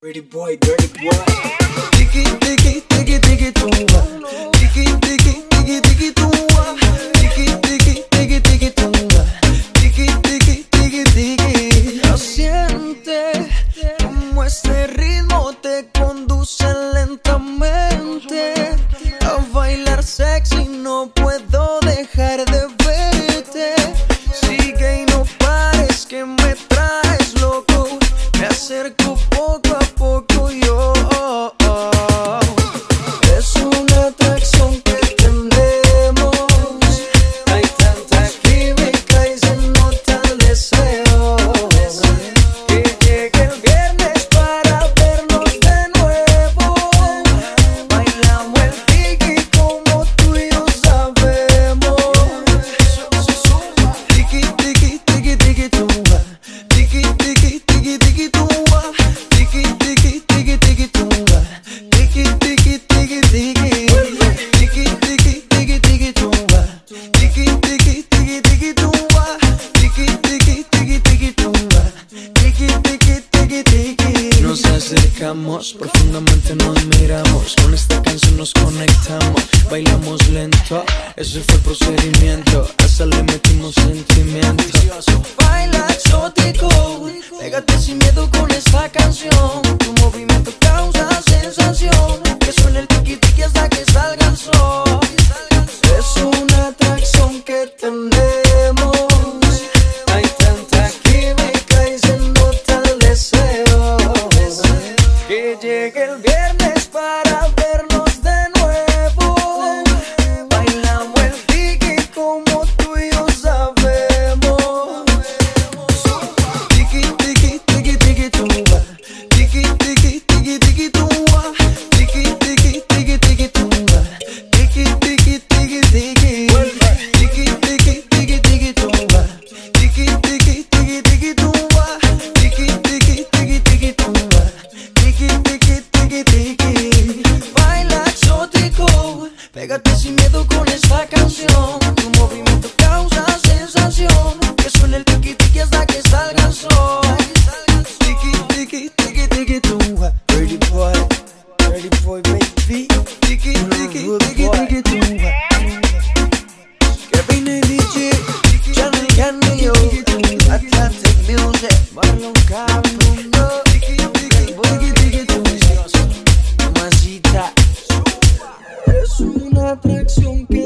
Pretty boy, dirty boy. Tiki, tiki, tiki, tiki, tumba. Tiki, tiki, tiki, tiki, tumba. Tiki, tiki, tiki, tiki, tumba. Tiki, tiki, tiki, tiki. Lo siente como este ritmo te conduce lentamente a bailar sexy. No puedo dejar de Tiki, tiki, tiki, tumba. Tiki, tiki, tiki, tiki, tumba. Tiki, tiki, tiki, tiki. Nos acercamos, profundamente nos miramos. Con esta canción nos conectamos. Bailamos lento, ese fue el procedimiento. Hasta le metimos sentimiento. Baila exótico, pégate sin miedo con esta canción. Tu movimiento causa sensación. Que suene el tiki tiki hasta que para vernos de nuevo. Bailamos el tiki como tú y yo sabemos. Tiki, tiki, tiki, tiki, tumba. Es una atracción que